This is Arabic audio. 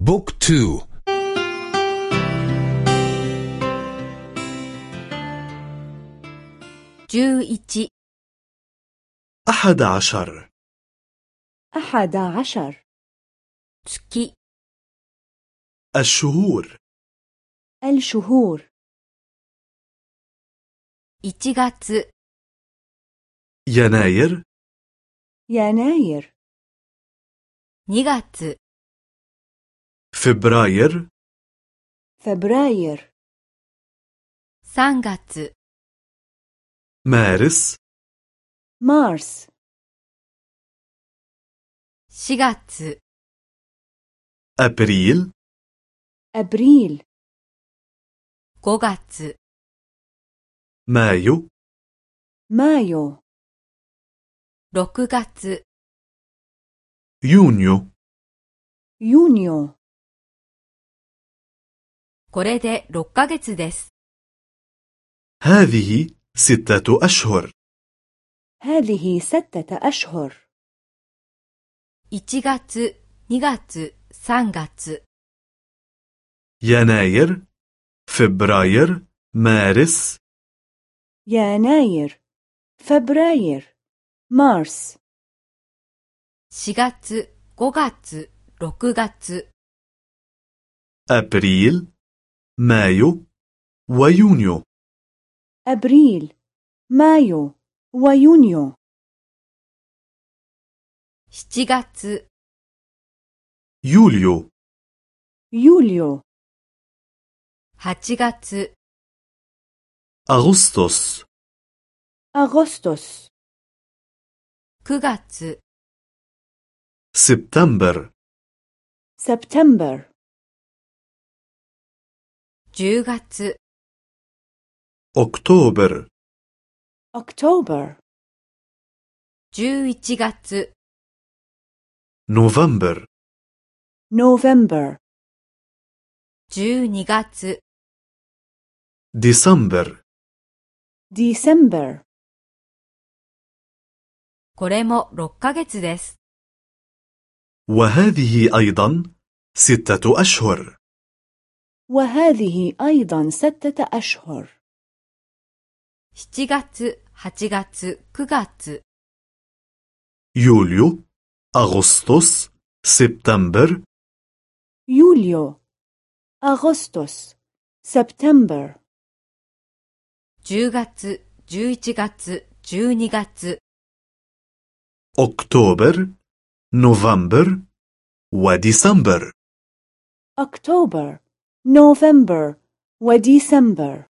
بوك تو. أحد عشر. أحد عشر. تسكي. الشهور. الشهور. 1月 يناير. يناير. 2月 فبراير فبراير 3月 مارس مارس 4月 أبريل أبريل 5月 مايو مايو 6月 يونيو يونيو これで6ヶ月です。 هذه ستة أشهر هذه ستة أشهر 1月、2月、3月。 يناير فبراير مارس يناير فبراير مارس 4月、5月、6月。 أبريل مايو ويونيو أبريل مايو ويونيو 7月、 يوليو يوليو 8月、 أغسطس أغسطس 9月、 سبتمبر سبتمبر 10月、 أكتوبر أكتوبر 11月、 نوفمبر نوفمبر 12月、 ديسمبر ديسمبر これも6ヶ月です。 وهذه أيضا ستة أشهر وهذه أيضا ستة أشهر 7月、8月、9月。 يوليو أغسطس سبتمبر يوليو أغسطس سبتمبر 10月、11月、12月。 أكتوبر نوفمبر وديسمبر أكتوبر نوفمبر وديسمبر